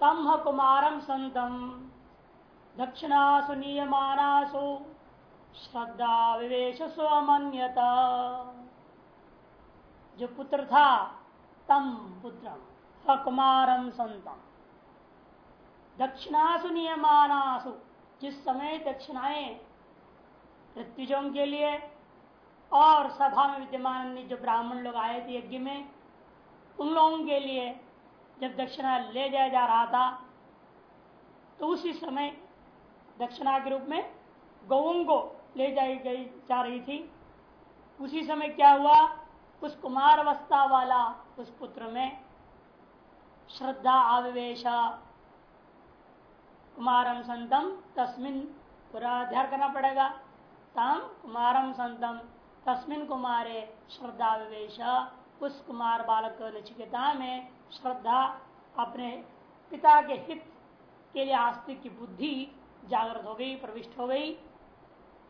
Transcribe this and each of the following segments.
तम कुमारम संतम दक्षिणासु नियमानासु श्रद्धा विवेश स्वमन्यता जो पुत्र था, तम पुत्र कुमारम संतम दक्षिणासु नियमानासु, जिस समय दक्षिणाएँ ऋत्विजों के लिए और सभा में विद्यमान जो ब्राह्मण लोग आए थे यज्ञ में, उन लोगों के लिए जब दक्षिणा ले जाया जा रहा था तो उसी समय दक्षिणा के रूप में गौं को ले जाई गई जा रही थी। उसी समय क्या हुआ? उस कुमार अवस्था वाला उस पुत्र में श्रद्धा, आवेश, कुमारम संतम, तस्मिन पूरा ध्यान करना पड़ेगा। तम कुमारम संतम, तस्मिन कुमारे श्रद्धा विवेश उस कुमार बालक नचिकेता में श्रद्धा अपने पिता के हित के लिए आस्तिक की बुद्धि जागृत हो गई, प्रविष्ट हो गई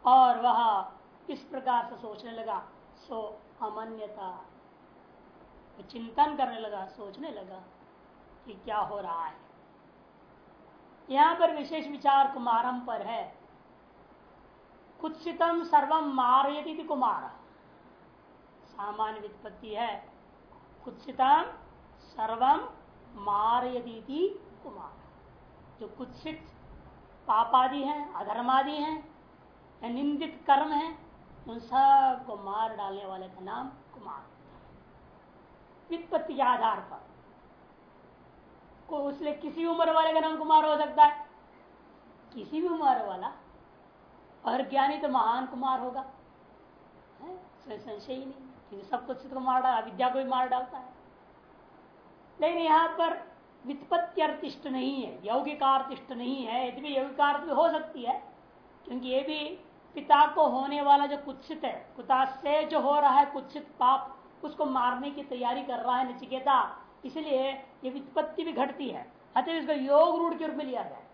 और वह इस प्रकार से सोचने लगा, सो अमान्यता। चिंतन करने लगा, सोचने लगा कि क्या हो रहा है। यहाँ पर विशेष विचार कुमारम पर है। कुत्सितम सर्वम मार मारयती कुमार। सामान्य वित्पत्ति है। कुत्सितम सर्वम मारयती कुमार। जो कुत्सित पापादि हैं, अधर्मादि हैं या निंदित कर्म है, उन सबको मार डालने वाले का नाम कुमार। वित्पत्ति के आधार पर को उसलिए किसी उम्र वाले का नाम कुमार हो सकता है। किसी भी उम्र वाला और ज्ञानी तो महान कुमार होगा। संशय ही नहीं। क्योंकि सब कुछ तो मार डाल विद्या को भी मार डालता है। लेकिन यहाँ पर वित्पत्ति अर्थिष्ट नहीं है यौगिकार्थिष्ट नहीं है यदि भी यौगिकार्थ भी हो सकती है, क्योंकि ये भी पिता को होने वाला जो कुत्सित है कुता से जो हो रहा है कुत्सित पाप, उसको मारने की तैयारी कर रहा है नचिकेता, इसलिए ये वित्पत्ति भी घटती है। अतः इसको योग रूढ़ के रूप में लिया जाए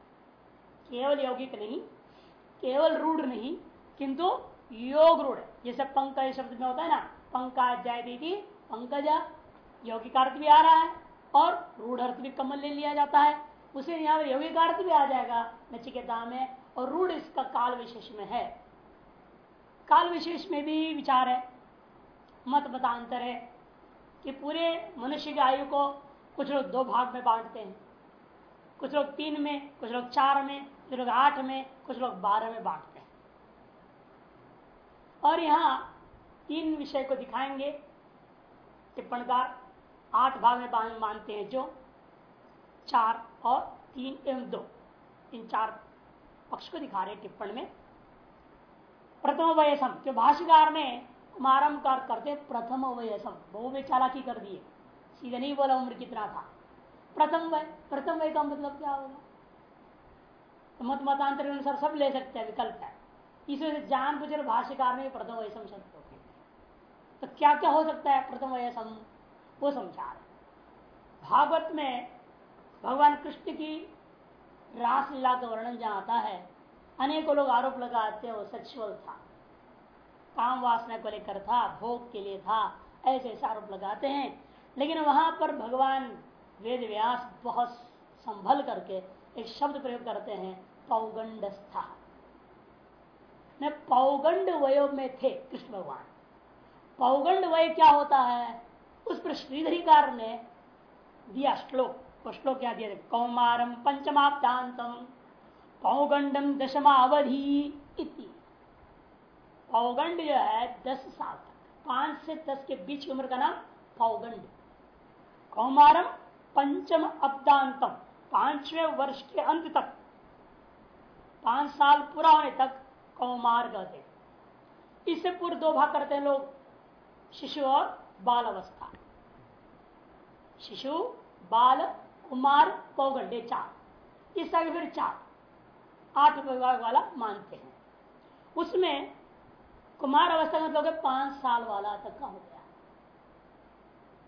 केवल यौगिक नहीं, केवल रूढ़ नहीं, किंतु योग रूढ़ जैसे पंकज शब्द में होता है ना, पंकज जय दीदी, पंकजा यौगिक अर्थ भी आ रहा है और रूढ़ अर्थ भी कमल ले लिया जाता है। उसे यहाँ पर यौगिक अर्थ भी आ जाएगा, नचिकेता में, और रूढ़ इसका काल विशेष में है। काल विशेष में भी विचार है, मत मतांतर है कि पूरे मनुष्य की आयु को कुछ लोग दो भाग में बांटते हैं। कुछ लोग तीन में, कुछ लोग चार में, कुछ लोग आठ में, कुछ लोग बारह में बांटते हैं। और यहाँ तीन विषय को दिखाएँगे, टिप्पणकार आठ भाग में मानते हैं जो चार और तीन एवं दो। इन चार पक्ष को दिखा रहे टिप्पण में। प्रथम वयसम जो भाष्यकार कुमारम कर करते प्रथम वयसम बहु में चालाकी कर दिए। सीधे नहीं बोला उम्र कितना था। प्रथम वय प्रथम वय का मतलब क्या होगा? तो मत मतांतर अनुसार सब ले सकते हैं, विकल्प है। इस वजह से जान बुझे भाष्यकार ने प्रथम वयसम शब्द तो क्या क्या हो सकता है प्रथम वयसम वो समझा रहे भागवत में भगवान कृष्ण की रासलीला का वर्णन जहाँ आता है, अनेकों लोग आरोप लगाते हैं, वो सेक्सुअल था, काम वासना को लेकर था, भोग के लिए था, ऐसे ऐसे आरोप लगाते हैं। लेकिन वहाँ पर भगवान वेद व्यास बहुत संभल करके एक शब्द प्रयोग करते हैं, पौगंडस्था। पौगंड वयो में थे कृष्ण भगवान। पौगंड वय क्या होता है? उस पर श्रीधरीकार ने दिया श्लोक, वो श्लोक क्या दिया? कौमारम पंचमाप्तांतम पौगंडम दशमावधि इति। पौगंड जो है, दस साल तक, पाँच से दस के बीच की उम्र का नाम पौगंड कौमारम पंचम अब्दांतम पाँचवें वर्ष के अंत तक, पाँच साल पूरा होने तक कौमार कहते इससे पूर्व दो भाग करते हैं लोग, शिशु और बाल अवस्था शिशु, बाल, कुमार, पौगंडे चार। इस आगे फिर चार। आठ विभाग वाला मानते हैं। उसमें कुमार अवस्था का मतलब पाँच साल वाला तक का हो गया।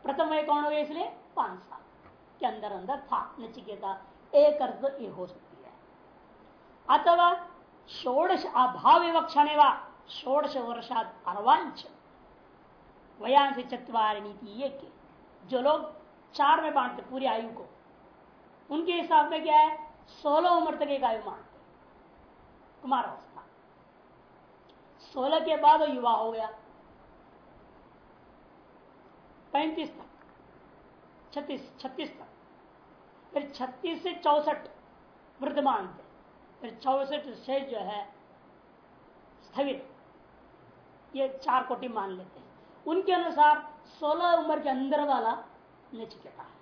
प्रथम वय कौन हो गया इसलिए? पाँच साल। के अंदर अंदर था, नचिकेता। एक अर्थ ये हो सकती है। अथवा षोडश अभाव विवक्षण व षोडश वर्षात वयांश चतवार नीति ये के जो लोग चार में बांटते पूरी आयु को, उनके हिसाब में क्या है? सोलह उम्र तक एक आयु मानते कुमार अवस्था सोलह के बाद वो युवा हो गया। पैंतीस तक, छत्तीस छत्तीस तक। फिर छत्तीस से चौसठ वृद्ध मानते फिर चौसठ से जो है स्थगित ये चार कोटि मान लेते हैं। उनके अनुसार 16 उम्र के अंदर वाला नचिकेता है।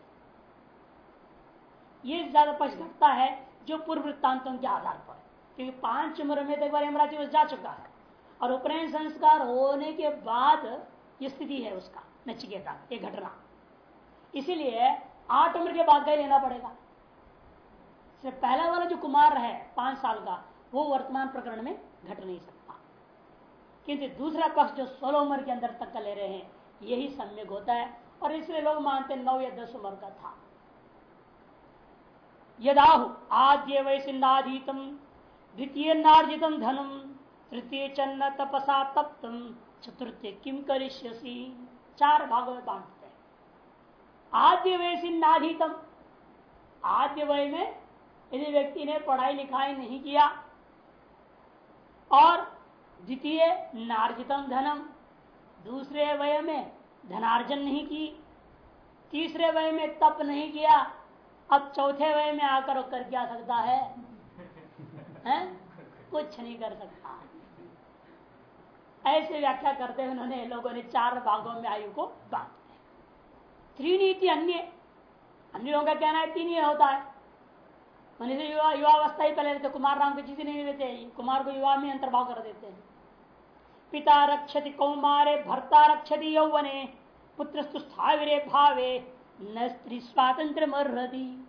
ये ज़्यादा पक्ष घटता है जो पूर्व वृत्तांतों के आधार पर। क्योंकि पाँच उम्र में तो एक बार यमराज जा चुका है। और उपनयन संस्कार होने के बाद ये स्थिति है उसका, नचिकेता ये घटना। इसीलिए आठ उम्र के बाद का लेना पड़ेगा। पहला वाला जो कुमार है, पाँच साल का, वो वर्तमान प्रकरण में घट नहीं सकता। किंतु दूसरा पक्ष जो सोलह उम्र के अंदर तक का ले रहे हैं, यही सम्यक होता है। और इसलिए लोग मानते नौ या दस उम्र का था। यदाहु आद्य वैसिन्नाधीतम, द्वितीय नार्जितम धनम, तृतीय चन्न तपसा तप्तम, चतुर्थ किम करिष्यसी? चार भागों में बांटते हैं। आद्य वैसिन्नाधीतम, आद्य वय में यदि व्यक्ति ने पढ़ाई लिखाई नहीं किया, और द्वितीय नार्जितम धनम। दूसरे वय में धनार्जन नहीं की। तीसरे वय में तप नहीं किया। अब चौथे वय में आकर कर क्या सकता है, है? कुछ नहीं कर सकता। ऐसे व्याख्या करते हुए उन्होंने लोगों ने चार भागों में आयु को बांट त्रिनीति अन्य। अन्य लोगों का कहना है तीन ही होता है। मनुष्य युवा युवावस्था ही पहले रहते कुमार राम को चीज़ें नहीं देते कुमार को युवा में अंतर्भाव कर देते हैं। पिता रक्षति कौमारे, भर्ता रक्षति यौवने पुत्र स्थाविरे भावे, न स्त्री स्वातंत्र मर्रदी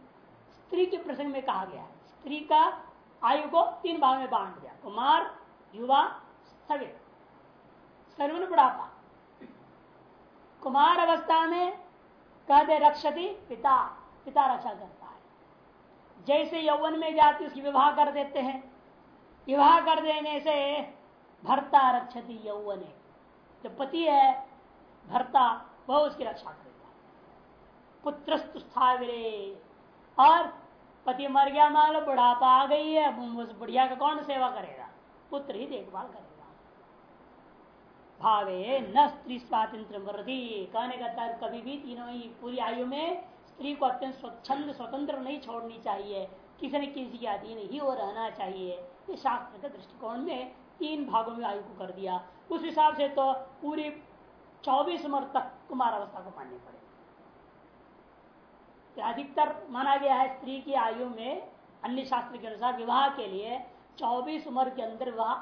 स्त्री के प्रसंग में कहा गया स्त्री का आयु को तीन भाग में बांट दिया। कुमार, युवा स्थगित सर्वन बुढ़ापा। कुमार अवस्था में कहते रक्षति पिता पिता रक्षा करता है। जैसे यौवन में जाती, उसकी विवाह कर देते हैं। विवाह कर देने से भरता रक्षति यौवन। जो पति है, भरता, वह उसकी रक्षा करेगा। पुत्र स्थाविरे। और पति मर गया, मान बुढ़ापा आ गई है उस बुढ़िया का कौन सेवा करेगा? पुत्र ही देखभाल करेगा। भावे न स्त्री स्वातंत्र मृति कहने का तर्क कभी भी तीनों ही पूरी आयु में स्त्री को अत्यंत स्वच्छंद, स्वतंत्र नहीं छोड़नी चाहिए। किसी न किसी के अधीन ही वो रहना चाहिए। ये शास्त्र के दृष्टिकोण में तीन भागों में आयु को कर दिया। उस हिसाब से तो पूरी चौबीस उम्र तक कुमार अवस्था को माननी पड़ेगी। अधिकतर माना गया है स्त्री की आयु में अन्य शास्त्र के अनुसार विवाह के लिए 24 उम्र के अंदर विवाह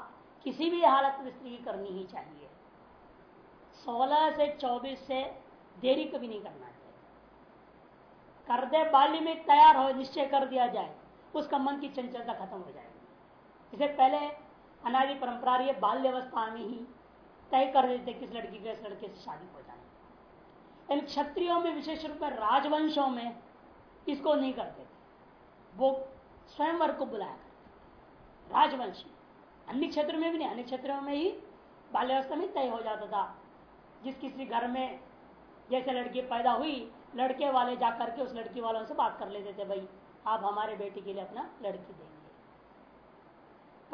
किसी भी हालत में स्त्री की करनी ही चाहिए। 16 से 24 से देरी कभी नहीं करना चाहिए। कर दे, बाल्य में तैयार हो, निश्चय कर दिया जाए, उसका मन की चंचलता खत्म हो जाएगी। इसे पहले अनादि परंपरा रही बाल्य अवस्था में ही तय कर देते किस लड़की को, इस लड़के से शादी हो जाए। इन क्षत्रियों में, विशेष रूप में राजवंशों में, इसको नहीं करते थे। वो स्वयंवर को बुलाया करते राजवंश अन्य क्षेत्र में भी नहीं, अन्य क्षेत्रों में ही बाल्यावस्था में तय हो जाता था, जिस किसी घर में जैसे लड़की पैदा हुई, लड़के वाले जा करके उस लड़की वालों से बात कर लेते थे, भाई, आप हमारे बेटी के लिए अपना लड़की देंगे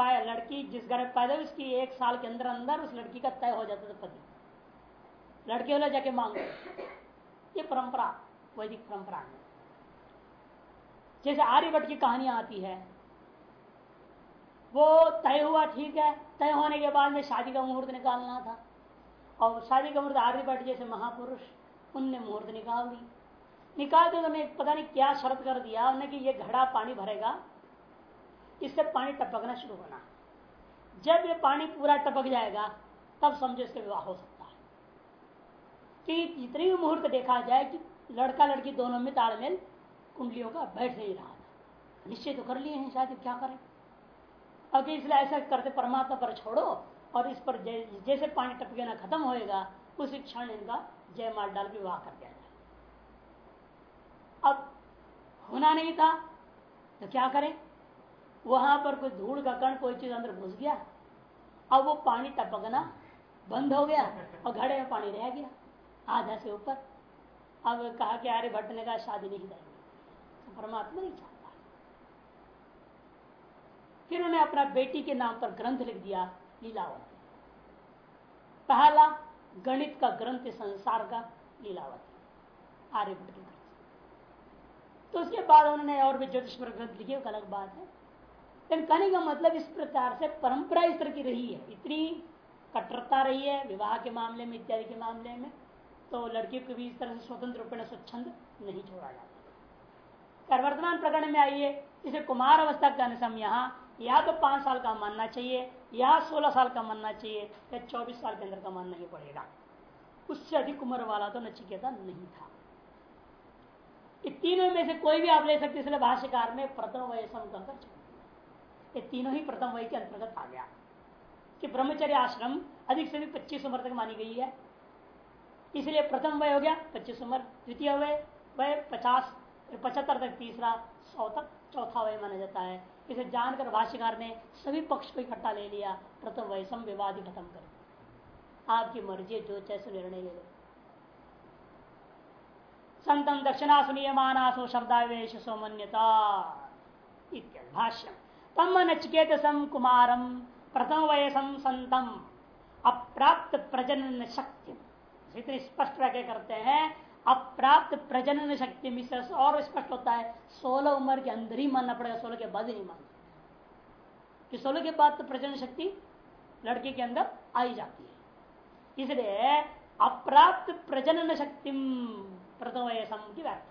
लड़की, जिस घर में पैदा हुई, उसकी एक साल के अंदर अंदर उस लड़की का तय हो जाता था पति लड़के वाले जाके मांगो ये परंपरा, वैदिक परंपरा में जैसे आर्यभट्ट की कहानियाँ आती है, वो तय हुआ, ठीक है, तय होने के बाद में शादी का मुहूर्त निकालना था। और शादी का मुहूर्त आर्यभट्ट जैसे महापुरुष, उनने मुहूर्त निकाल दी। निकाल दिया उन्होंने पता नहीं क्या शर्त कर दिया उन्हें कि ये घड़ा पानी भरेगा इससे पानी टपकना शुरू होना। जब ये पानी पूरा टपक जाएगा, तब समझो इसका विवाह हो सकता है। कि जितनी भी मुहूर्त देखा जाए कि लड़का लड़की दोनों में तालमेल, कुंडलियों का बैठ नहीं रहा था। निश्चय तो कर लिए हैं शायद क्या करें? अगर इसलिए ऐसा करते परमात्मा पर छोड़ो और इस पर जैसे पानी टपकेना खत्म होएगा, उसी क्षण इनका जय माल डाल विवाह कर दिया जाए। अब होना नहीं था तो क्या करें? वहाँ पर कोई धूल का कण, कोई चीज़ अंदर घुस गया, अब वो पानी टपकना बंद हो गया और घड़े में पानी रह गया, आधा से ऊपर। अब कहा कि अरे भट्ट ने कहा, शादी नहीं करेंगे परमात्मा नहीं चाहता फिर उन्होंने अपना बेटी के नाम पर ग्रंथ लिख दिया, लीलावती। पहला गणित का ग्रंथ संसार का, लीलावती। आर्यभट्ट के ग्रंथ। तो उसके बाद उन्होंने और भी ज्योतिष ग्रंथ लिखे अलग बात है। लेकिन कहने का मतलब इस प्रकार से परंपरा इस तरह की रही है। इतनी कट्टरता रही है, विवाह के मामले में, इत्यादि के मामले में तो लड़कियों को भी इस तरह से स्वतंत्र रूप में स्वच्छंद नहीं छोड़ा जाता। वर्तमान प्रकरण में आइए। इसे कुमार अवस्था का अनुसम यहाँ या तो पाँच साल का मानना चाहिए या सोलह साल का मानना चाहिए, या चौबीस साल के अंदर का मानना ही पड़ेगा। उससे अधिक उम्र वाला तो नचिकेता नहीं था। तीनों में से कोई भी आप ले सकते इसलिए भाष्यकार में प्रथम वय कहकर ये तीनों ही प्रथम वय के अंतर्गत आ गया। कि ब्रह्मचर्य आश्रम अधिक से भी पच्चीस उम्र तक मानी गई है। इसलिए प्रथम वय हो गया, पच्चीस उम्र। द्वितीय वय वय पचास पचहत्तर तक तीसरा, सौ तक चौथा वय माना जाता है। इसे जानकर भाष्यकार ने सभी पक्ष को इकट्ठा ले लिया, प्रथम वय सम विवाद खत्म कर आपकी मर्ज़ी जो चैसे निर्णय ले लो। संतम दक्षिणा सुनियमानासो शब्दावेश सोमन्यता। भाष्य तम नचिकेत सम कुमारम, प्रथम वयसम संतम। अप्राप्त प्रजनन शक्ति। इतनी स्पष्ट व्याख्या करते हैं, अप्राप्त प्रजनन शक्ति मिश्र और स्पष्ट होता है। सोलह उम्र के अंदर ही मानना पड़ेगा, सोलह के बाद ही नहीं मानना। कि सोलह के बाद तो प्रजनन शक्ति लड़के के अंदर आई जाती है। इसलिए अप्राप्त प्रजनन शक्ति प्रथम वयसम की व्याख्या।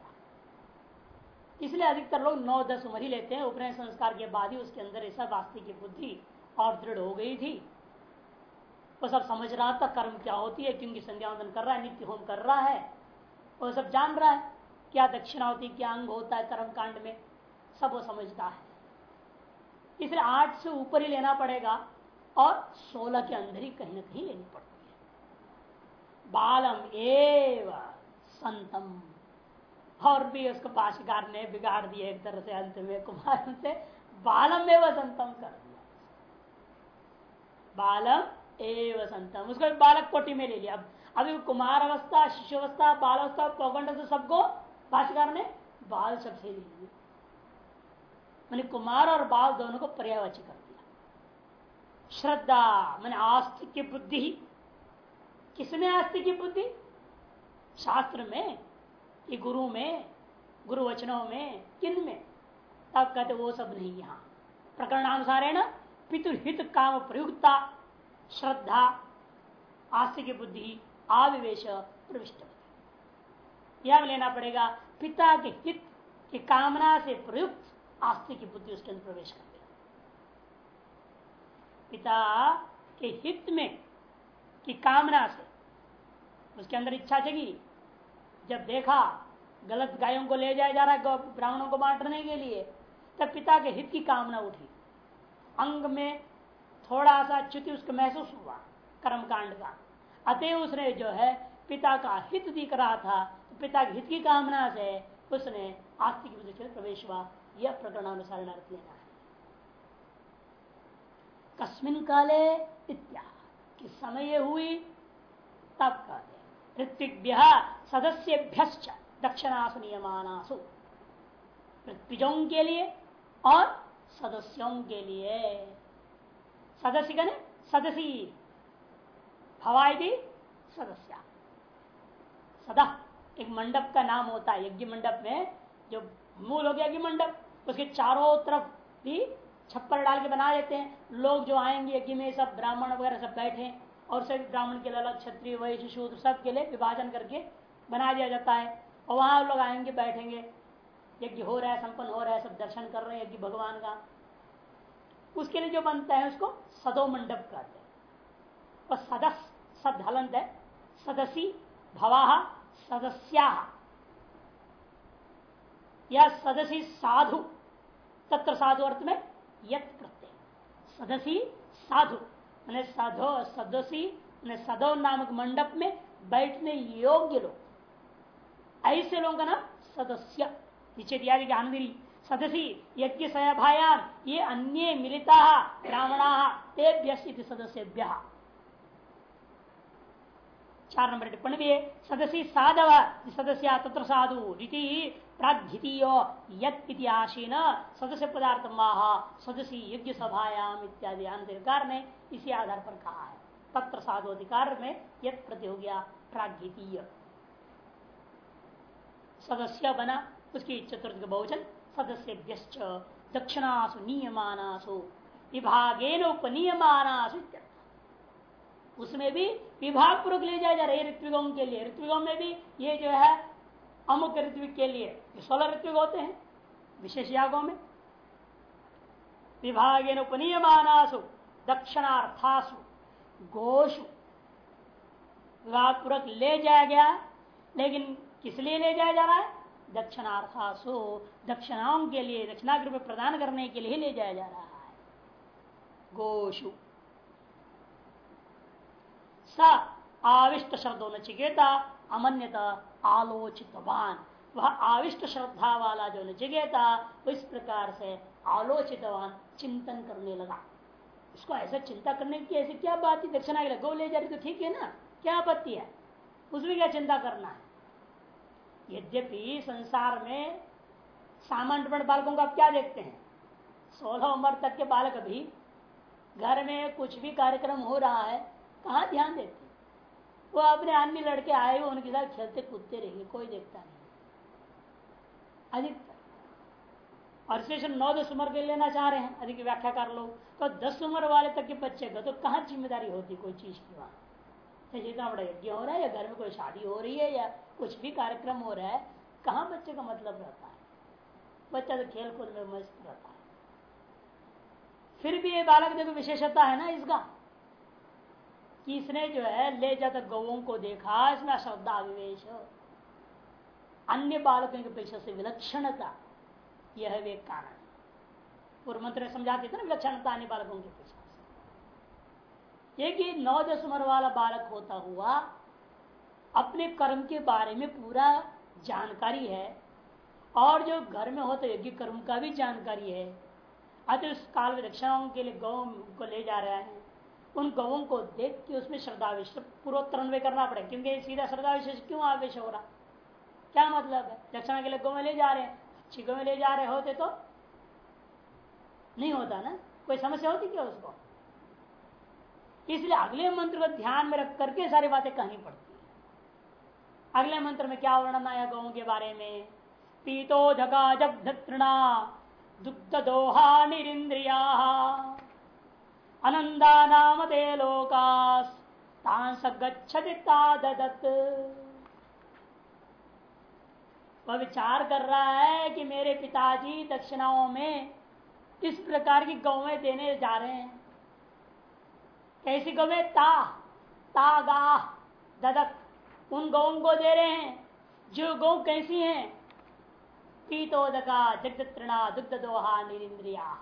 इसलिए अधिकतर लोग नौ, दस उम्र ही लेते हैं। उपनयन संस्कार के बाद ही उसके अंदर ऐसा वास्तविक की बुद्धि और दृढ़ हो गई थी। वो सब समझ रहा था, कर्म क्या होती है क्योंकि संध्यावंदन कर रहा है, नित्य होम कर रहा है। वो सब जान रहा है, क्या दक्षिणा होती क्या अंग होता है कर्म कांड में, सब वो समझता है। इसलिए आठ से ऊपर ही लेना पड़ेगा और सोलह के अंदर ही कहीं ना कहीं लेनी पड़ती है। बालम एव संतम। और भी उसको पाशकार ने बिगाड़ दिया एक तरह से अंत में कुमार से, बालम वह संतम कर दिया। बालम एव संतम। उसको बालक कोटि में ले लिया। अब, अभी कुमार अवस्था शिशु अवस्था बाल अवस्था पौगंड सबको भाषाकार ने बाल शब्द से ले मैंने कुमार और बाल दोनों को पर्यावची कर दिया। श्रद्धा, मैंने आस्तिक की बुद्धि। किसमें आस्तिक की बुद्धि? शास्त्र में। कि गुरु में गुरु वचनों में, किन में? तब कहते, वो सब नहीं यहाँ। प्रकरणानुसार है ना पितुहित काम प्रयुक्ता, श्रद्धा आस्तिक बुद्धि, आविवेश प्रविष्ट यह लेना पड़ेगा, पिता के हित की कामना से प्रयुक्त आस्तिक बुद्धि उसके अंदर प्रवेश कर पिता के हित में की कामना से उसके अंदर इच्छा जगी जब देखा गलत गायों को ले जाया जा रहा है ब्राह्मणों को बांटने के लिए, तब पिता के हित की कामना उठी। अंग में थोड़ा सा च्युति उसको महसूस हुआ कर्म कांड का। अतः उसने जो है, पिता का हित दिख रहा था तो पिता के हित की कामना से उसने आस्तिक प्रवेश हुआ, यह प्रकरणानुसार अर्थ लेना है। कस्मिन काले इत्या किस समय हुई, तब कहते ऋत्विभ्य सदस्यभ्य दक्षिणासु नियमानासु। ऋत्विजों के लिए और सदस्यों के लिए। सदस्य कने? सदसी। भवाई सदस्य। सदा। एक मंडप का नाम होता है, यज्ञ मंडप में, जो मूल हो गया यज्ञ मंडप, उसके चारों तरफ़ भी छप्पर डाल के बना देते हैं। लोग जो आएँगे यज्ञ में, सब ब्राह्मण वगैरह सब बैठे और सभी ब्राह्मण के लिए अलग, क्षत्रिय वैश्य शूद्र सब के लिए विभाजन करके बना दिया जाता है। और वहाँ लोग आएँगे, बैठेंगे। यज्ञ हो रहा है, संपन्न हो रहा है, सब दर्शन कर रहे हैं यज्ञ भगवान का। उसके लिए जो बनता है उसको सदो मंडप कहते हैं। और सदस सद हलंत है। सदसी भवा, सदस्या। या सदसी साधु, तत्र साधु अर्थ में यत प्रत्यय सदसी साधु। मैंने साधो सदसी सदो नामक मंडप में बैठने योग्य लोग ऐसे लोगों का नाम सदस्य नीचे दिया गया आनंदरी सदसी यज्ञ सहभायाम ये अन्य मिलिता ब्राह्मणा तेभ्य सदस्यभ्य चार नंबर टिप्पणी भी है सदस्य साधव, सदस्य तत्र साधु रीति प्राधितीय यदीन सदस्य पदार्थ महा सदस्य यज्ञ सभायाम इत्यादि अधिकार ने इसी आधार पर कहा है। तत्र साधु अधिकार में यद प्रति हो गया प्राधितीय सदस्य बना, उसकी चतुर्थ बहुजन सदस्य दक्षिणासु नियमानासु विभागेन उपनियमानासु उसमें भी विभाग पूर्वक ले जाया जा रहा है ऋत्विकों के लिए। ऋत्विकों में भी ये जो है, अमुक ऋत्विक के लिए सोलह ऋत्विक होते हैं, विशेष यागों में। विभाग उपनियमानासु, दक्षिणार्थासु गोशु विभाग पूर्वक ले जाया गया, लेकिन किस लिए ले जाया जा रहा है? दक्षिणार्थासु, दक्षिणाओं के लिए दक्षिणाग्र प्रदान करने के लिए ले जाया जा रहा है। गोशु स, आविष्ट शब्दों नचिकेता अमन्यता आलोचितवान। वह आविष्ट श्रद्धा वाला जो नचिकेता वो इस प्रकार से आलोचितवान, चिंतन करने लगा। उसको ऐसा चिंता करने की ऐसी क्या बात है दक्षिणा के लिए गौ ले जा रही तो ठीक है ना? क्या आपत्ति है? उसमें क्या चिंता करना है? यद्यपि संसार में सामान्य बालकों को आप क्या देखते हैं? सोलह उम्र तक के बालक भी घर में कुछ भी कार्यक्रम हो रहा है कहा ध्यान देते वो अपने अन्य लड़के आए हुए, उनके साथ खेलते कूदते रहेंगे, कोई देखता नहीं। अधिकतर। और स्टेशन नौ दस उम्र के लेना चाह रहे हैं, अधिक व्याख्या कर लो तो दस उम्र वाले तक के बच्चे का तो कहाँ ज़िम्मेदारी होती कोई चीज़ की वहाँ? जितना बड़ा यज्ञ हो रहा है या घर में कोई शादी हो रही है या कुछ भी कार्यक्रम हो रहा है, कहाँ बच्चे का मतलब रहता है? बच्चा तो खेल कूद में मस्त रहता है। फिर भी ये बालक देखो विशेषता है ना इसका। इसने जो है ले जाकर गौों को देखा? इसमें अश्रद्धा विवेश अन्य बालकों की अपेक्षा से विलक्षणता, यह वे कारण। पूर्व मंत्र समझाते थे ना, विलक्षणता अन्य बालकों की अपेक्षा से। एक ही नौ दस उम्र वाला बालक होता हुआ, अपने कर्म के बारे में पूरा जानकारी है, और जो घर में होते यज्ञ कर्म का भी जानकारी है, अतः उस काल विलक्षणाओं के लिए गौ को ले जा रहा है। उन गवों को देख के उसमें श्रद्धा विशेष पूर्वोत्तर करना पड़े क्योंकि सीधा श्रद्धा विशेष क्यों आवेश हो रहा? क्या मतलब है? दक्षिणा के लिए गौ में ले जा रहे हैं। अच्छी गौ में ले जा रहे होते तो नहीं होता ना? कोई समस्या होती क्या उसको? इसलिए अगले मंत्र को ध्यान में रख करके सारी बातें कहनी पड़ती है। अगले मंत्र में क्या वर्णन आया गौ के बारे में? पीतो धका जब धृणा दुग्ध दोहा निरिंद्रिया। अनंदा नाम दे लोकास। वह विचार कर रहा है कि मेरे पिताजी दक्षिणाओं में किस प्रकार की गौवें देने जा रहे हैं। कैसी गौवें? ता। ता गा ददत। उन गौं को दे रहे हैं। जो गौ कैसी हैं? पीतोदका जगद तृणा दुग्ध दोहा निरिंद्रिया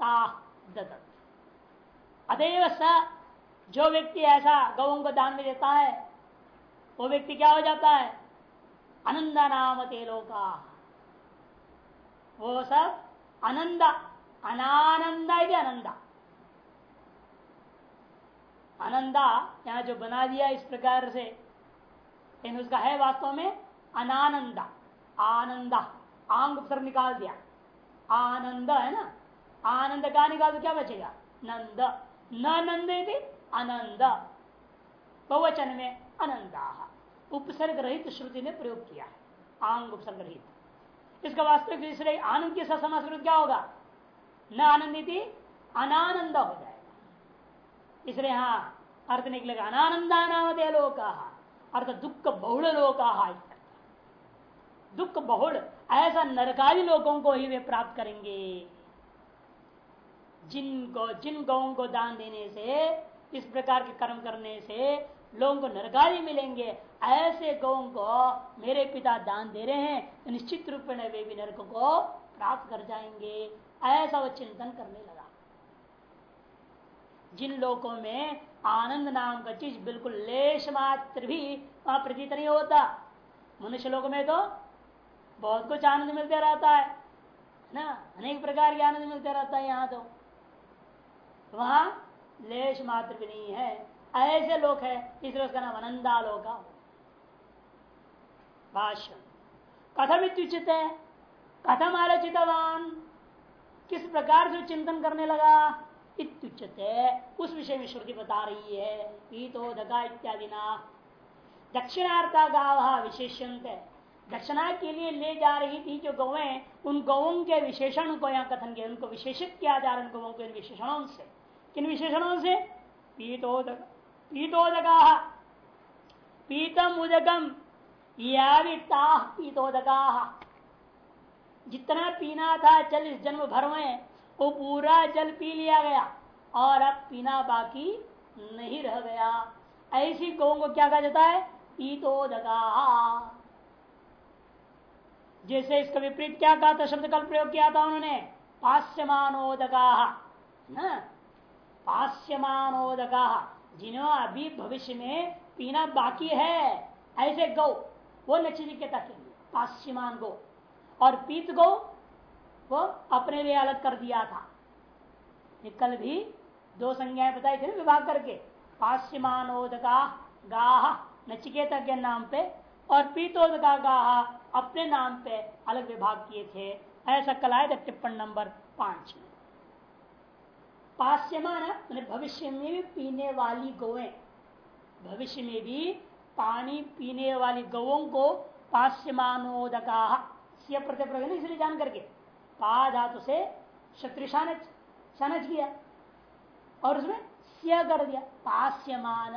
ता, ददत। अतएव स जो व्यक्ति ऐसा गौ को दान में देता है, वो व्यक्ति क्या हो जाता है? अनंदा नाम तेलोका वो सब आनंद, अनानंदा आनंदा? आनंदा यहाँ जो बना दिया इस प्रकार से, लेकिन उसका है वास्तव में अनानंदा। आनंदा। आंग सर निकाल दिया। आनंद है ना? आनंद का निकाल तो क्या बचेगा? नंद। नंद आनंद बहुवचन में अनंदा। उपसर्ग रहित श्रुति ने प्रयोग किया है। आंग उपसर्ग रहित इसका वास्तविक इसलिए आनंद के साथ समास्कृत क्या होगा? न आनंदित अनानंद हो जाएगा। इसलिए हाँ अर्थ निकलेगा अनानंदा नाम लोक। अर्थ दुख बहुड़ लोक दुख बहुड़ ऐसा नरकारी लोगों को ही वे प्राप्त करेंगे। जिन गौ, जिन गौं को दान देने से, इस प्रकार के कर्म करने से लोगों को नरकारी मिलेंगे। ऐसे गौ को मेरे पिता दान दे रहे हैं तो निश्चित रूप में वे भी नरक को प्राप्त कर जाएँगे। ऐसा वो चिंतन करने लगा। जिन लोगों में आनंद नाम का चीज़ बिल्कुल लेश मात्र भी वहाँ प्रतीत नहीं होता, मनुष्य लोग में तो बहुत कुछ आनंद मिलते रहता है ना? अनेक प्रकार के आनंद मिलते रहता है यहाँ तो। वहाँ लेश मात्र भी नहीं है। ऐसे लोग है इसलिए उसका नाम अनंदालोक भाष्य। कथम इत्युचित है कथम आलोचितवान। किस प्रकार से चिंतन करने लगा? इत्युच्यते। उस विषय में श्रुति बता रही है। पीतोदका इत्यादि ना दक्षिणार्था गाव विशेषंत है दक्षिणा के लिए ले जा रही थी जो गौएँ उन गौों के विशेषण को यहाँ कथन किया उनको विशेषित किया जा रहा है गौों के विशेषणों से। किन विशेषणों से? पीतोदक पीतोदका। पीतम उदकम पीतोदका। जितना पीना था जल इस जन्म भर में, वो पूरा जल पी लिया गया, और अब पीना बाकी नहीं रह गया। ऐसी गौ को क्या कहा जाता है? पीतोदका। जैसे इसका विपरीत क्या कहा था? शब्द कल प्रयोग किया था उन्होंने। पास्यमानोदका पास्यमानोदका जिन्हों अभी भविष्य में पीना बाकी है, ऐसे गौ, वो नचिकेता के लिए पास्यमान गौ। और पीत गौ, वो अपने लिए अलग कर दिया था। कल भी दो संज्ञाएँ बताई थी विभाग करके। पास्यमानोदका गाह नचिकेता के नाम पे और पीतोदका गाह अपने नाम पे अलग विभाग किए थे। ऐसा कल आए थे टिप्पण नंबर पाँच में। पास्यमान मैंने भविष्य में भी पीने वाली गौएँ। भविष्य में भी पानी पीने वाली गौों को पास्यमानोदका इसलिए जान करके। पा धातु से शत्रुशान शनच किया। और उसमें सिया कर दिया, पास्यमान।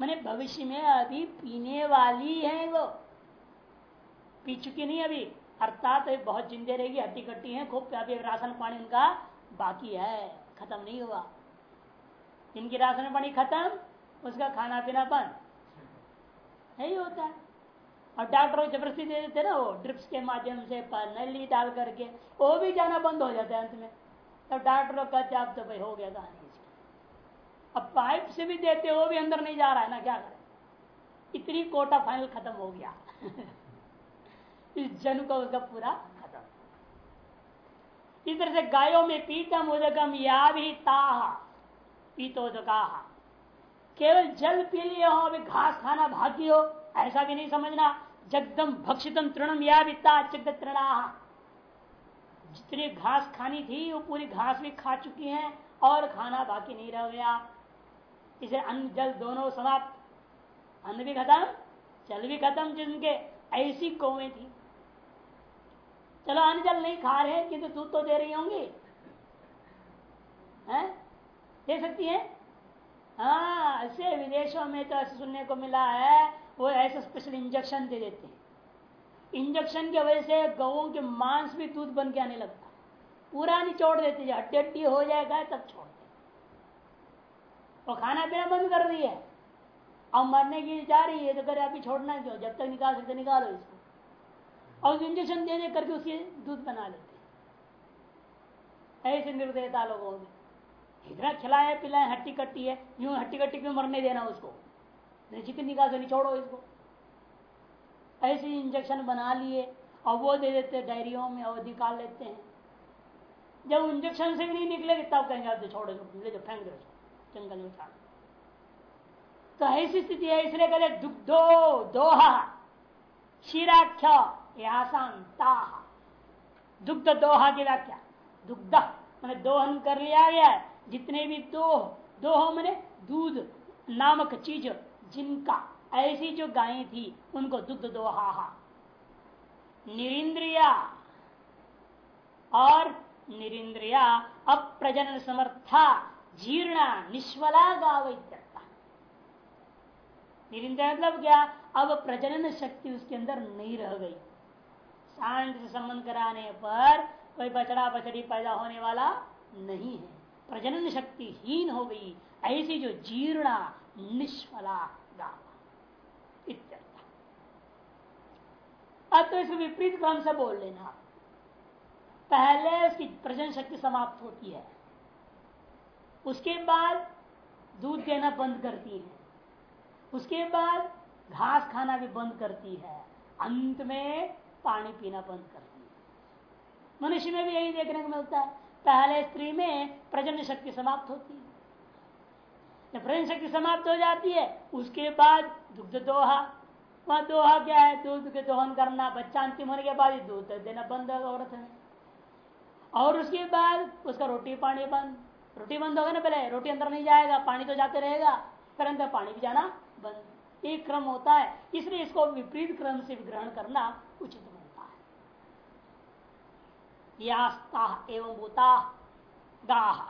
मैंने भविष्य में अभी पीने वाली है वो। पी चुकी नहीं अभी। अर्थात तो बहुत जिंदे रहेगी, हड्डी कट्टी है, खूब अभी राशन पानी उनका बाकी है, खत्म नहीं हुआ। इनकी राशन पानी खत्म, उसका खाना पीना बंद। यही होता है। और डॉक्टर ज़बरदस्ती दे देते ना वो, ड्रिप्स के माध्यम से नली डाल करके, वो भी जाना बंद हो जाता है अंत में। तब तो डॉक्टर लोग कहते आप तो भाई हो गया कहानी अब पाइप से भी देते वो भी अंदर नहीं जा रहा है ना, क्या करें? इतनी कोटा फाइनल खत्म हो गया। इस जन को उसका पूरा इस तरह से गायों में पीतम उदकम या भी ताह पीतोदका केवल जल पी लिए हो, अभी घास खाना भाग्य हो, ऐसा भी नहीं समझना। जगदम भक्षितम तृणम या वित्ता तृणा जितनी घास खानी थी, वो पूरी घास भी खा चुकी हैं, और खाना बाकी नहीं रह गया। इसे अन्न जल दोनों समाप्त। अन्न भी खत्म, जल भी खत्म जिनके, ऐसी कौवे थी। चलो अन्न जल नहीं खा रहे किंतु दूध तो दे रही होंगी। है? दे सकती है? हाँ ऐसे विदेशों में तो ऐसे सुनने को मिला है, वो ऐसे स्पेशल इंजेक्शन दे देते हैं। इंजेक्शन की वजह से गवों के मांस भी दूध बन के आने लगता पूरा नहीं छोड़ देते हड्डी हड्डी हो जाएगा, तब छोड़ दे वो खाना पीना बंद कर रही है। अब मरने की जा रही है तो करे अभी छोड़ना क्यों? जब तक निकाल सकते निकालो इसको और इंजेक्शन दे दे करके उसके दूध बना लेते ऐसे निर्दयता लोगों में। इतना खिलाए पिलाए हट्टी कट्टी है, यूँ हट्टी कट्टी क्यों मरने देना उसको? चिकन निकाल नहीं छोड़ो इसको। ऐसे इंजेक्शन बना लिए और वो दे देते डायरियों में और निकाल लेते हैं। जब इंजेक्शन से भी नहीं निकलेगी, तब कहेंगे आप छोड़ो ले जो फेंक दो जंगल में छाड़ तो ऐसी स्थिति है इसलिए कहते दुग्धो दोहा क्षीराख्य दुग्ध दोहा की व्याख्या दुग्ध। मैंने दोहन कर लिया गया जितने भी दोह दोह मैंने दूध नामक चीज़, जिनका, ऐसी जो गायें थी, उनको दुग्ध दोहा निरिंद्रिया और निरिंद्रिया अप्रजन समर्था, जीर्णा निष्वला गाव निरिंद्रिया मतलब क्या? अब प्रजनन शक्ति उसके अंदर नहीं रह गई। शांत से संबंध कराने पर कोई बचड़ा बचड़ी पैदा होने वाला नहीं है। प्रजनन शक्ति हीन हो गई। ऐसी जो जीर्णा, निष्फला गाव अब तो इसको विपरीत क्रम से बोल लेना। पहले उसकी प्रजन शक्ति समाप्त होती है। उसके बाद दूध देना बंद करती है। उसके बाद घास खाना भी बंद करती है। अंत में पानी पीना बंद करती है मनुष्य में भी यही देखने को मिलता है। पहले स्त्री में प्रजन शक्ति समाप्त होती है। जब प्रजन शक्ति समाप्त हो जाती है, उसके बाद दुग्ध दोहा। वहाँ दोहा क्या है? दूध के दोहन करना बच्चा अंतिम होने के बाद दूध देना बंद औरत में और उसके बाद उसका रोटी पानी बंद। रोटी बंद होगा ना पहले, रोटी अंदर नहीं जाएगा, पानी तो जाते रहेगा, फिर अंदर पानी भी जाना बंद। एक क्रम होता है, इसलिए इसको विपरीत क्रम से ग्रहण करना उचित बनता है। यास्ता एवं भूता गाह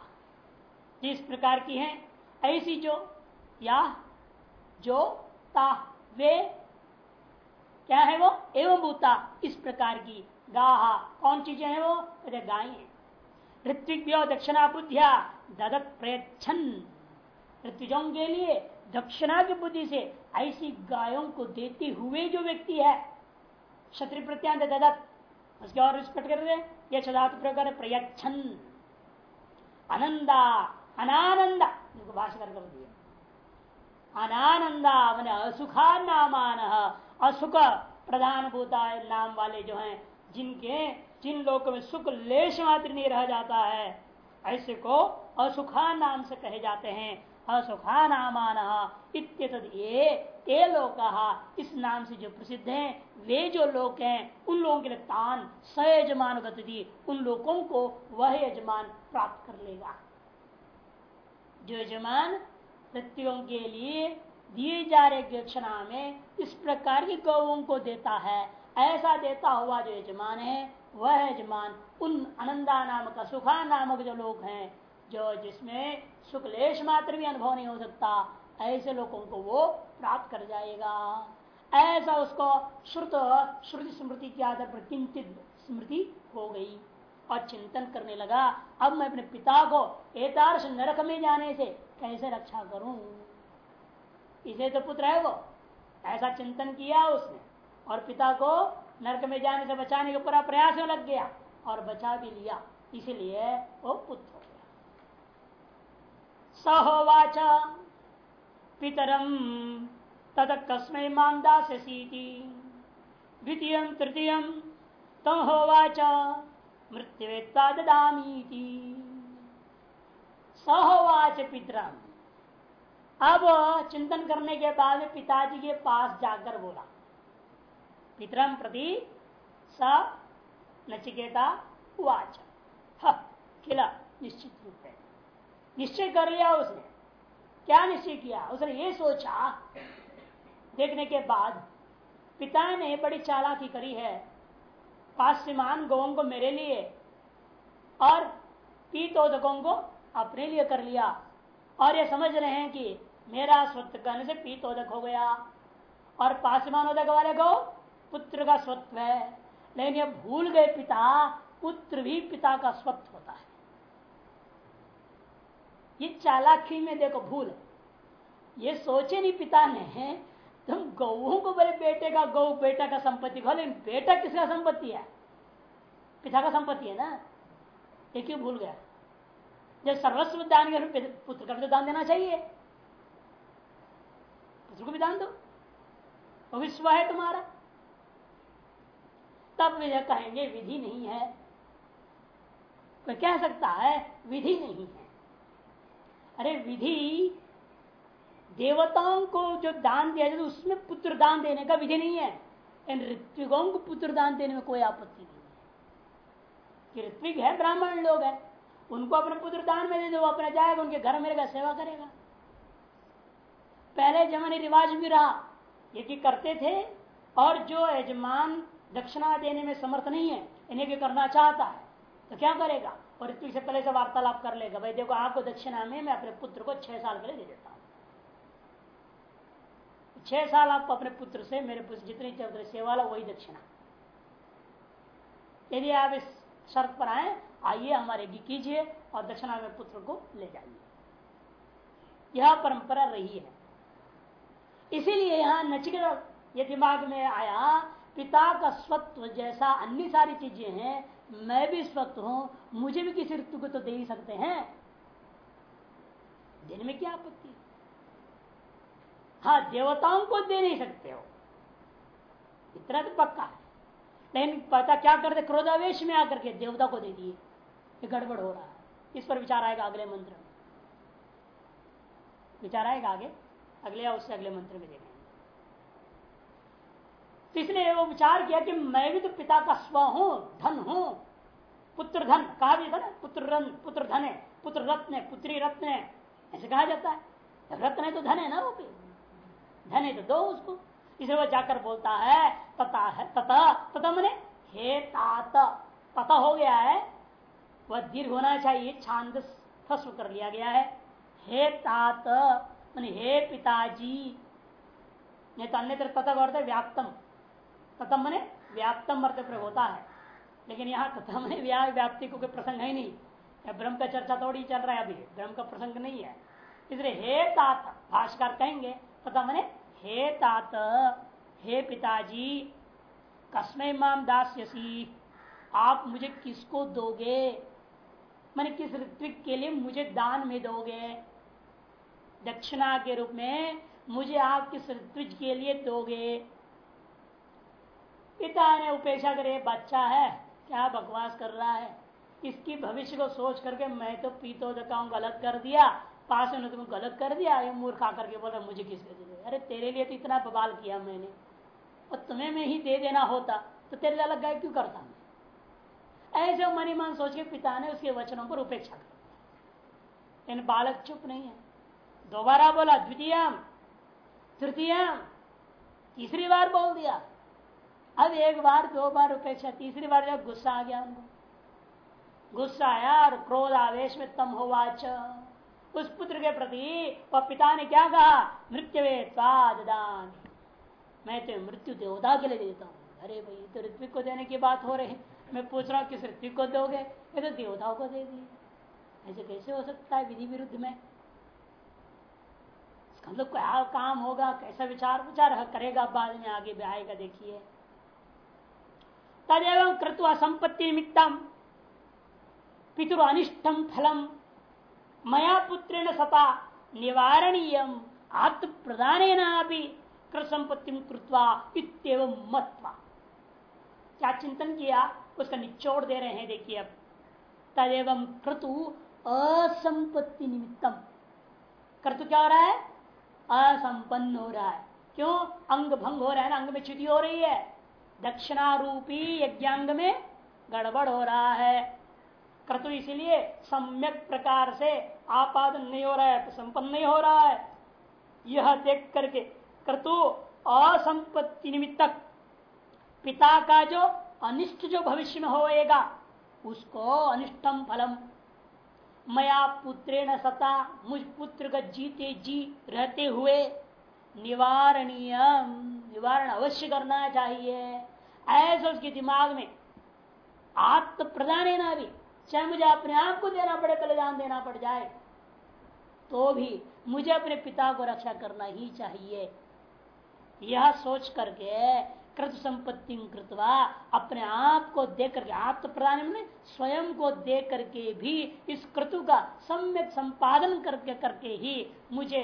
जिस प्रकार की है, ऐसी जो या जो ता वे, क्या है वो? एवं भूता, इस प्रकार की गाहा कौन चीज़ें हैं वो? गाय है ऋत्विक दक्षिणा बुद्धिया ददत प्रयच्छन। ऋत्विजों के लिए दक्षिणा की बुद्धि से ऐसी गायों को देते हुए जो व्यक्ति है क्षत्रिय प्रत्यांत ददत। उसके और स्पष्ट कर रहे यह छदात प्रकार प्रयच्छन। आनंदा अनानंदा। भाषा कर दिया अनानंदा मैंने असुखा नामान। असुख प्रधान भूता नाम वाले जो हैं, जिनके, जिन लोगों में सुख लेश मात्र नहीं रह जाता है, ऐसे को असुखा नाम से कहे जाते हैं। असुखा नामान ये लोग इस नाम से जो प्रसिद्ध हैं, वे जो लोग हैं, उन लोगों के लिए तान सयजमान गति उन लोगों को वह यजमान प्राप्त कर लेगा। जो यजमान मृत्युओं के लिए दिए जा रहे दक्षिणा में इस प्रकार की गौों को देता है, ऐसा देता हुआ जो यजमान है, वह यजमान उन अनंदा नामक सुखा नामक जो लोग हैं जो जिसमें सुखलेश मात्र भी अनुभव नहीं हो सकता, ऐसे लोगों को वो प्राप्त कर जाएगा। ऐसा उसको श्रुत, श्रुति स्मृति के आधार पर किंचित स्मृति हो गई और चिंतन करने लगा, अब मैं अपने पिता को एतार्श नरक में जाने से कैसे रक्षा करूँ? इसे तो पुत्र है वो। ऐसा चिंतन किया उसने और पिता को नरक में जाने से बचाने का पूरा प्रयास लग गया और बचा भी लिया। इसलिए वो पुत्र। सहोवाच। पितरम तद कस्मय मान दास द्वितीय, तृतीय तम होवाच मृत्युवेत्ता ददामी सहोवाच पितरम अब चिंतन करने के बाद पिताजी के पास जाकर बोला पितरम प्रति स नचिकेता उवाच। खिला निश्चित रूप निश्चय कर लिया उसने। क्या निश्चय किया? उसने ये सोचा, देखने के बाद पिता ने बड़ी चालाकी करी है। पास्यमान गौं को मेरे लिए और पीतोदकों को अपने लिए कर लिया। और ये समझ रहे हैं कि मेरा स्वत्व करने से पीतोदक हो गया। और पासमान उदक वाले को पुत्र का स्वत्व है। लेकिन ये भूल गए पिता, पुत्र भी पिता का स्वत्व होता है। ये चालाकी में देखो, भूल। ये सोचे नहीं पिता ने तुम गऊ को बोले, बेटे का गौ बेटा का संपत्ति। खो लेकिन बेटा किसका संपत्ति है? पिता का संपत्ति है ना? ये क्यों भूल गया? जब सर्वस्व दान के पुत्र का तो दान देना चाहिए। पुत्र को भी दान दो। विश्व है तुम्हारा। तब वे कहेंगे, विधि नहीं है। कोई कह सकता है, विधि नहीं है। अरे विधि, देवताओं को जो दान दिया जाए उसमें पुत्र दान देने का विधि नहीं है। ऋत्विकों को पुत्र दान देने में कोई आपत्ति नहीं है। ऋत्विक है, ब्राह्मण लोग है, उनको अपने पुत्र दान में दे दो अपने जाएगा, उनके घर में सेवा करेगा। पहले जमाने रिवाज भी रहा, ये कि करते थे, और जो यजमान दक्षिणा देने में समर्थ नहीं है, इन्हें भी करना चाहता है तो क्या करेगा? और ऋतु से पहले से वार्तालाप कर लेगा, भाई देखो आपको दक्षिणा में मैं अपने पुत्र को छह साल के लिए दे देता हूँ। छह साल आप अपने पुत्र से, मेरे पुत्र जितनी चल सेवा ला, वही दक्षिणा। यदि आप इस शर्त पर आए, आइए हमारे कीजिए और दक्षिणा में पुत्र को ले जाइए। यह परंपरा रही है। इसीलिए यहाँ नचिकेत ये दिमाग में आया, पिता का स्वत्व जैसा अन्य सारी चीज़ें हैं मैं भी स्वत्व हूँ, मुझे भी किसी ऋतु को तो दे ही सकते हैं। देने में क्या आपत्ति हाँ? देवताओं को दे नहीं सकते हो। इतना तो पक्का है। लेकिन पता क्या करते क्रोधावेश में आकर के देवता को दे दिए। ये गड़बड़ हो रहा है। इस पर विचार आएगा अगले मंत्र में। विचार आएगा आगे? अगले या उससे अगले मंत्र में देखेंगे तो इसलिए वो विचार किया कि मैं भी तो पिता का स्व हूँ, धन हूँ? पुत्र धन, कहा भी था ना, पुत्र रन, पुत्र धन है पुत्र रत्न है पुत्री रत्न है ऐसे कहा जाता है। रत्न है तो धन है ना वो भी। धन है तो दो उसको। इसलिए वो जाकर बोलता है, तथा है, तथा तथा मैंने, हे तात, तथा हो गया है। वह दीर्घ होना चाहिए, छांद कर लिया गया है। हे तात, मान, हे पिताजी। नहीं तो अन्य तथा व्याप्तम। तथा मैंने व्याप्तम अर्थ प्रयोग होता है। लेकिन यहाँ तथा मैंने व्याप्ति को कोई प्रसंग है नहीं। ब्रह्म का चर्चा थोड़ी चल रहा है अभी। ब्रह्म का प्रसंग नहीं है। इसलिए हे तात भाष्कर कहेंगे तथा मैंने हे तात, हे पिताजी कस्मय माम दास्यसी, आप मुझे किसको दोगे? मैंने किस ऋत्विक के लिए मुझे दान में दोगे? दक्षिणा के रूप में मुझे आप किस ऋत्विज के लिए दोगे? पिता ने उपेक्षा करे बच्चा है, क्या बकवास कर रहा है? इसकी भविष्य को सोच करके मैं तो पीतो दकाऊ गलत कर दिया। पास में तुम गलत कर दिया, ये मूर्ख आकर के बोला मुझे किसके दे अरे तेरे लिए तो इतना बवाल किया मैंने। और तुम्हें में ही दे देना होता तो तेरे लिए अलग गाय क्यों करता मैं? ऐसे मनी मन सोच के पिता ने उसके वचनों पर उपेक्षा कर दिया। इन बालक चुप नहीं है। दोबारा बोला द्वितीय तृतीय तीसरी बार बोल दिया। अब एक बार, दो बार उपेक्षा तीसरी बार जब गुस्सा आ गया उनको। गुस्सा आया और क्रोध आवेश में तम हो वाच। उस पुत्र के प्रति पिता ने क्या कहा? मृत्यु मैं तो मृत्यु देवता के लिए देता हूँ। अरे भाई तो ऋत्विक को देने की बात हो रही। मैं पूछ रहा हूँ, किस ऋत्विक को दोगे? ये तो देवताओं को दे दिए। ऐसे कैसे हो सकता है विधि विरुद्ध में? मतलब क्या काम होगा? कैसा विचार विचार करेगा बाद में आगे भी आएगा, देखिए। तदेव कृत्वा संपत्ति निमित्तम पितुर अनिष्टम फलम। मया पुत्रेण सता निवारणीय आत्म प्रदान कृत संपत्ति कृत्वा इतव मत्वा। क्या चिंतन किया? उसका निचोड़ दे रहे हैं, देखिए अब। तदेव क्रतु असंपत्ति निमित्तम। क्रतु क्या हो रहा है? असंपन्न हो रहा है। क्यों? अंग भंग हो रहा है ना? अंग में च्युति हो रही है। दक्षिणारूपी यज्ञांग में गड़बड़ हो रहा है। क्रतु इसलिए सम्यक प्रकार से आपादन नहीं हो रहा है तो संपन्न नहीं हो रहा है। यह देख करके क्रतु असंपत्ति निमित्तक पिता का जो अनिष्ट जो भविष्य में होएगा, उसको अनिष्टम फलम। मया पुत्रेण सता, मुझ पुत्र का जीते जी रहते हुए निवारणीय निवारण अवश्य करना चाहिए। ऐसा उसके दिमाग में आत्म प्रदान ना भी चाहे मुझे अपने आप को देना पड़े बलिदान देना पड़ जाए तो भी मुझे अपने पिता को रक्षा करना ही चाहिए। यह सोच करके कृत संपत्ति कृतवा अपने आप को दे करके आत्म प्रदान में स्वयं को दे करके भी इस क्रतु का सम्यक संपादन करके करके ही मुझे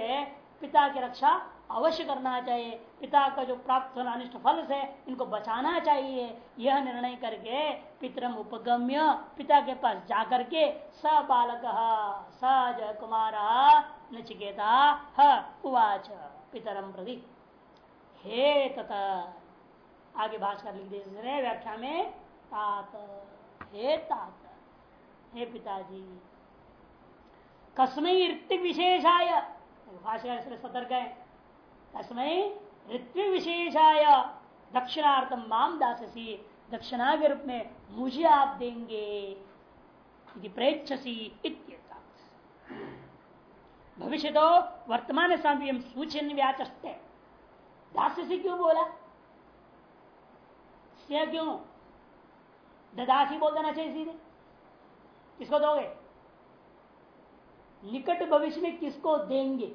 पिता की रक्षा अवश्य करना चाहिए। पिता का जो प्राप्त होना अनिष्ट फल से इनको बचाना चाहिए। यह निर्णय करके पितरम उपगम्य, पिता के पास जाकर के स बालक, स जय कुमार नचिकेता उवाच, पितरम प्रति। हे तथा आगे भाषा लिख दे व्याख्या में, तात, हे तात, हे पिताजी। कस्मई ऋतिक विशेषाय। भाषा सतर्क है। तस्मय ऋत्वि विशेषाय दक्षिणार्थम माम दाससी दक्षिणा के रूप में मुझे आप देंगे प्रेक्षसी भविष्य तो वर्तमान समय सूचन व्याचस्ते दास्य से क्यों बोला? क्यों? ददासी बोल देना चाहिए सीधे। किसको दोगे? निकट भविष्य में किसको देंगे?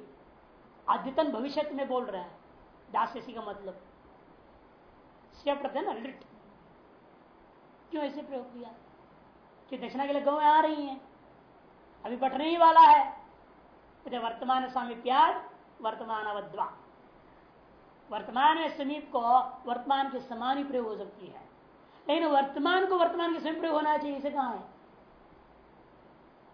अद्यतन भविष्य में बोल रहे हैं। दासी का मतलब। प्रत्यय लिट क्यों ऐसे प्रयोग किया? कि दक्षिणा के लिए गौ आ रही हैं। अभी बटने ही। वाला है, वर्तमान स्वामी प्याज वर्तमान अवध्वा। वर्तमान में समीप को वर्तमान के समान ही प्रयोग हो सकती है। लेकिन वर्तमान को वर्तमान के समीप प्रयोग होना चाहिए, इसे कहा है?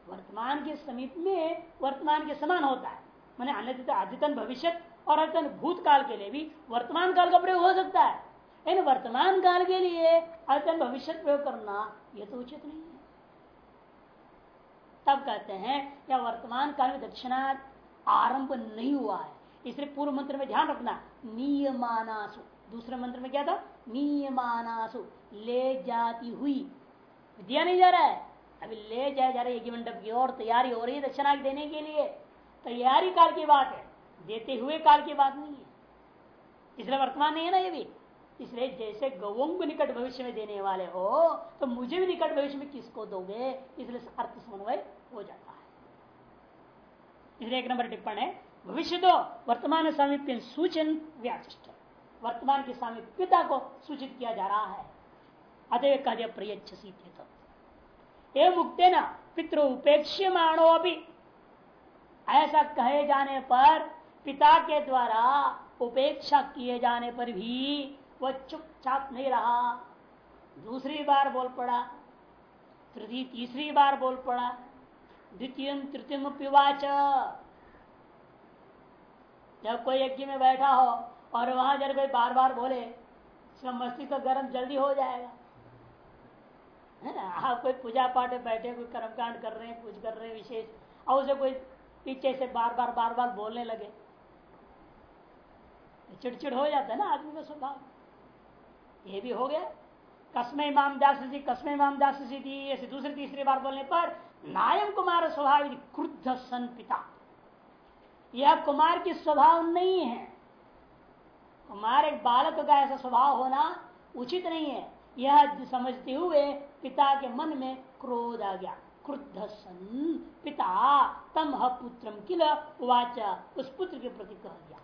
वर्तमान के समीप में वर्तमान के समान होता है। मैंने अन्य अद्यतन भविष्य और अद्यतन भूतकाल के लिए भी वर्तमान काल का प्रयोग हो सकता है। इन वर्तमान काल के लिए अद्यतन भविष्य प्रयोग करना यह तो उचित नहीं है। तब कहते हैं, या वर्तमान काल में दक्षिणा आरंभ नहीं हुआ है। इसलिए पूर्व मंत्र में ध्यान रखना, नियमानासु। दूसरे मंत्र में क्या था? नियमानासु। ले जाती हुई। दिया नहीं जा रहा है। अभी ले जाया जा रहा है मंडप की ओर, तैयारी हो रही है दक्षिणा देने के लिए। तैयारी काल की बात है, देते हुए काल की बात नहीं है। इसलिए वर्तमान नहीं है ना ये भी। इसलिए जैसे गवों को निकट भविष्य में देने वाले हो तो मुझे भी निकट भविष्य में किसको दोगे? इसलिए अर्थ समन्वय हो जाता है। इसलिए एक नंबर टिप्पण है, भविष्य तो वर्तमान सामिप्य सूचन व्याचिष्ट। वर्तमान के सामिप्यता को सूचित किया जा रहा है। अतः कह प्रयच्छसी एवं मुक्ते न पितृ उपेक्ष माणो अभी ऐसा कहे जाने पर पिता के द्वारा उपेक्षा किए जाने पर भी वह चुपचाप नहीं रहा। दूसरी बार बोल पड़ा, तृतीय, तीसरी बार बोल पड़ा, द्वितीय, तृतीय पिवाच। जब कोई यज्ञ में बैठा हो और वहाँ जब कोई बार बार बोले उसका मस्तिष्क गर्म जल्दी हो जाएगा। है ना? आप कोई पूजा पाठ बैठे, कोई कर्मकांड कर रहे हैं, कुछ कर रहे हैं विशेष, और उसे कोई पीछे से बार बार बार बार बोलने लगे। चिड़चिड़ हो जाता है ना आदमी का स्वभाव। ये भी हो गया। कसमे माम दास जी कसमे माम दास जी थी ऐसे दूसरी, तीसरी बार बोलने पर नायम कुमार स्वभाव क्रुद्ध सन पिता यह कुमार की स्वभाव नहीं है। कुमार एक बालक का ऐसा स्वभाव होना उचित नहीं है। यह समझते हुए पिता के मन में क्रोध आ गया। क्रुद्ध सन पिता तम पुत्रम किल? उवाच उस पुत्र के प्रति कह दिया।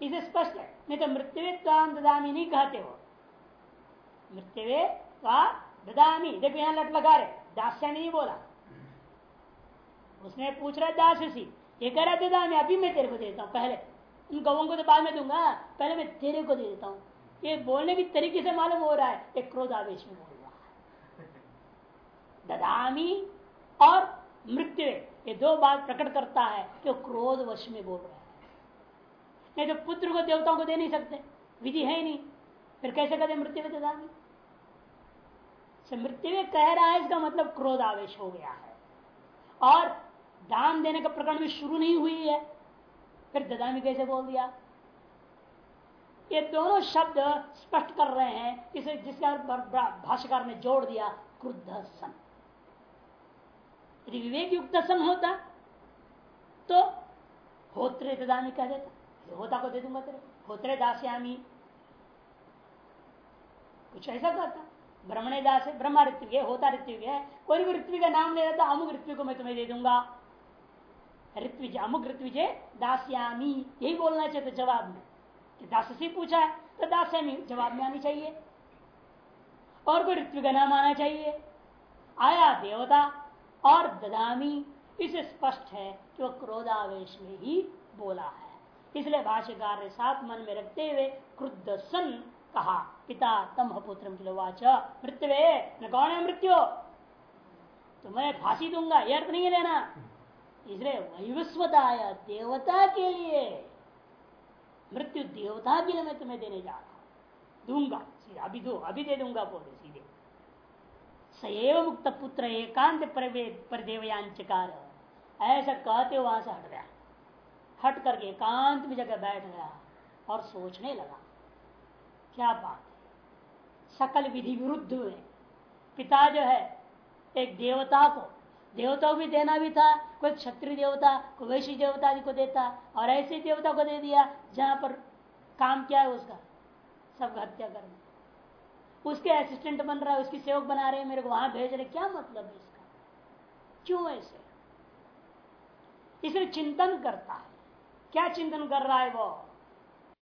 इसे स्पष्ट है। नहीं तो मृत्यु नहीं कहते हो। मृत्यु ददामी। देखो यहाँ लट लगा रहे। दास्या नहीं बोला। उसने पूछ रहा दासी ये कह रहा ददामी, अभी मैं तेरे को देता हूँ। पहले उन गवों को तो बाद में दूँगा। पहले मैं तेरे को दे देता हूँ। ये बोलने की तरीके से मालूम हो रहा है। एक क्रोध आवेश में बोल। ददामी और मृत्यु ये दो बात प्रकट करता है कि क्रोध वश में बोल रहा है। नहीं तो पुत्र को देवताओं को दे नहीं सकते। विधि है ही नहीं। फिर कैसे कहते मृत्यु ददामी? मृत्यु कह रहा है, इसका मतलब क्रोध आवेश हो गया है। और दान देने का प्रकरण भी शुरू नहीं हुई है। फिर ददामी कैसे बोल दिया? ये दोनों शब्द स्पष्ट कर रहे हैं, इसे जिसके भाष्यकार ने जोड़ दिया, क्रुद्ध सन यदि विवेक युक्त सन होता तो होत्रे ददामी कह देता। होता को दे दूँगा तेरे होत्रे दास्यामी। कुछ ऐसा कहता, ब्रह्मणे दास है, ब्रह्म ऋत्विक होता ऋत्विक है। कोई भी ऋत्विक का नाम ले देता अमुक ऋत्विक को मैं तुम्हें दे दूँगा। ऋत्विज, अमुक ऋत्विज दास्यामी। यही बोलना चाहिए जवाब में। कि दास से पूछा है तो दास्यामी जवाब में आनी चाहिए। और कोई ऋत्विक का नाम आना चाहिए। आया देवता और ददामी इसे स्पष्ट है कि वह क्रोधावेश में ही बोला है। इसलिए भाष्यकार ने साथ मन में रखते हुए क्रुद्ध सन कहा, पिता, तम पुत्र मृत्यु न कौन है मृत्यु? तो मैं फांसी दूँगा यह अर्थ नहीं लेना। इसलिए वैवस्वताया देवता के लिए, मृत्यु देवता के लिए मैं तुम्हें देने जा रहा हूँ। दूँगा अभी दो, अभी दे दूँगा, बोले सएव मुक्त पुत्र एकांत पर देवयांचकार ऐसा कहते वहाँ से हट गया। हट करके एकांत में जगह बैठ गया और सोचने लगा, क्या बात है? सकल विधि विरुद्ध हुए। पिता जो है, एक देवता को देवता को भी देना भी था, कोई क्षत्रिय देवता, कोई वैश्य देवता आदि को देता और ऐसे देवता को दे दिया जहाँ पर काम क्या है उसका? सब हत्या करना उसके असिस्टेंट बन रहा है, उसकी सेवक बना रहे हैं, मेरे को वहाँ भेज रहे क्या मतलब है इसका? क्यों ऐसे? इसलिए चिंतन करता है। क्या चिंतन कर रहा है वो?